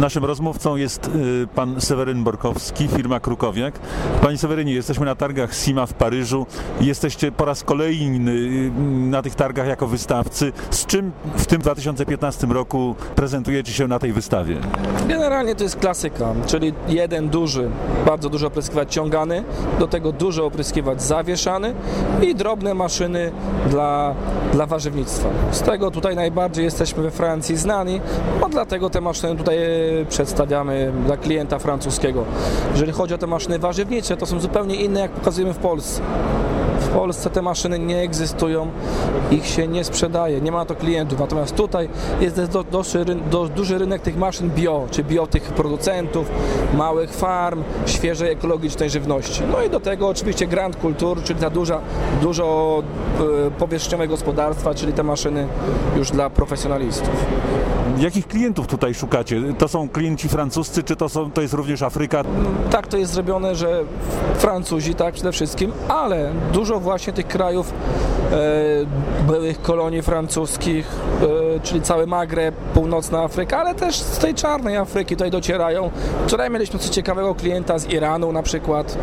Naszym rozmówcą jest y, pan Seweryn Borkowski, firma Krukowiak. Panie Sewerynie, jesteśmy na targach SIMA w Paryżu. Jesteście po raz kolejny y, na tych targach jako wystawcy. Z czym w tym 2015 roku prezentujecie się na tej wystawie? Generalnie to jest klasyka, czyli jeden duży, bardzo duży opryskiwacz ciągany, do tego duży opryskiwacz zawieszany i drobne maszyny dla, dla warzywnictwa. Z tego tutaj najbardziej jesteśmy we Francji znani, no dlatego te maszyny tutaj przedstawiamy dla klienta francuskiego. Jeżeli chodzi o te maszyny warzywnicze, to są zupełnie inne jak pokazujemy w Polsce. W Polsce te maszyny nie egzystują, ich się nie sprzedaje, nie ma to klientów. Natomiast tutaj jest duży rynek tych maszyn bio, czy bio tych producentów, małych farm, świeżej ekologicznej żywności. No i do tego oczywiście Grand Kultur, czyli ta duża, dużo e, powierzchniowe gospodarstwa, czyli te maszyny już dla profesjonalistów. Jakich klientów tutaj szukacie? To są klienci francuscy, czy to, są, to jest również Afryka? tak to jest zrobione, że Francuzi tak przede wszystkim, ale dużo właśnie tych krajów e, byłych kolonii francuskich, e, czyli cały Magreb, północna Afryka, ale też z tej czarnej Afryki tutaj docierają. Wczoraj mieliśmy coś ciekawego klienta z Iranu na przykład.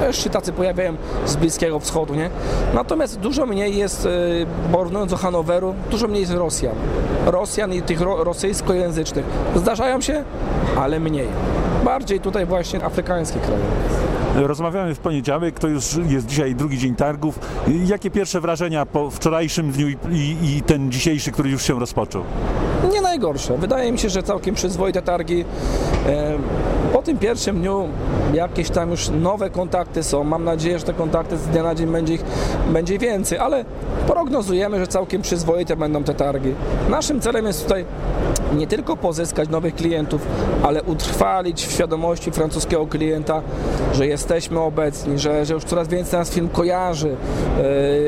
Też się tacy pojawiają z Bliskiego Wschodu, nie? Natomiast dużo mniej jest, e, porównując do Hanoweru, dużo mniej jest Rosjan. Rosjan i tych ro, rosyjskojęzycznych. Zdarzają się, ale mniej. Bardziej tutaj właśnie afrykańskie kraje. Rozmawiamy w poniedziałek, to już jest dzisiaj drugi dzień targów. Jakie pierwsze wrażenia po wczorajszym dniu i, i, i ten dzisiejszy, który już się rozpoczął? Nie najgorsze. Wydaje mi się, że całkiem przyzwoite targi. E, Po tym pierwszym dniu jakieś tam już nowe kontakty są. Mam nadzieję, że te kontakty z dnia na dzień będzie ich będzie więcej, ale prognozujemy, że całkiem przyzwoite będą te targi. Naszym celem jest tutaj nie tylko pozyskać nowych klientów, ale utrwalić w świadomości francuskiego klienta, że jesteśmy obecni, że, że już coraz więcej nas film kojarzy,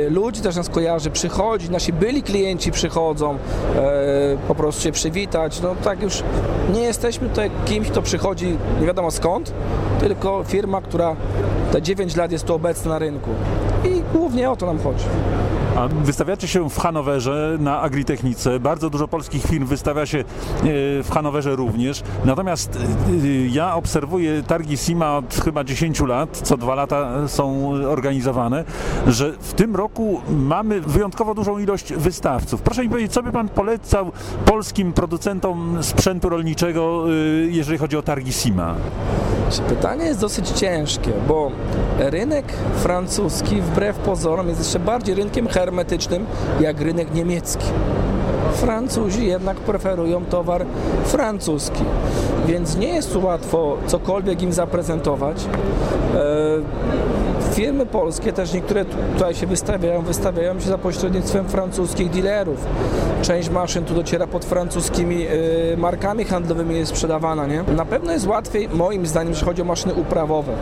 e, ludzi też nas kojarzy, przychodzi, nasi byli klienci przychodzą e, po prostu się przywitać. No tak już nie jesteśmy tutaj kimś, kto przychodzi nie wiadomo skąd, tylko firma, która te 9 lat jest tu obecna na rynku. I głównie o to nam chodzi. A wystawiacie się w Hanowerze na Agritechnice. Bardzo dużo polskich firm wystawia się e, w Hanowerze również. Natomiast e, ja obserwuję targi SIMA od chyba 10 lat, co dwa lata są organizowane, że w tym roku mamy wyjątkowo dużą ilość wystawców. Proszę mi powiedzieć, co by Pan polecał polskim producentom sprzętu rolniczego, e, jeżeli chodzi o targi SIMA? Pytanie jest dosyć ciężkie, bo rynek francuski wbrew pozorom jest jeszcze bardziej rynkiem hermetycznym jak rynek niemiecki. Francuzi jednak preferują towar francuski, więc nie jest łatwo cokolwiek im zaprezentować. Firmy polskie, też niektóre tutaj się wystawiają, wystawiają się za pośrednictwem francuskich dealerów. Część maszyn tu dociera pod francuskimi e, markami handlowymi jest sprzedawana, nie? Na pewno jest łatwiej, moim zdaniem, jeśli chodzi o maszyny uprawowe,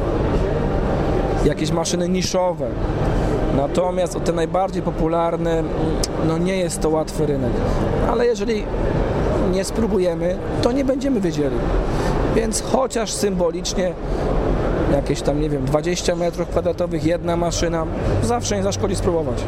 jakieś maszyny niszowe. Natomiast o te najbardziej popularne, mm, no nie jest to łatwy rynek. Ale jeżeli nie spróbujemy, to nie będziemy wiedzieli. Więc chociaż symbolicznie jakieś tam, nie wiem, 20 metrów kwadratowych, jedna maszyna, zawsze nie zaszkodzi spróbować.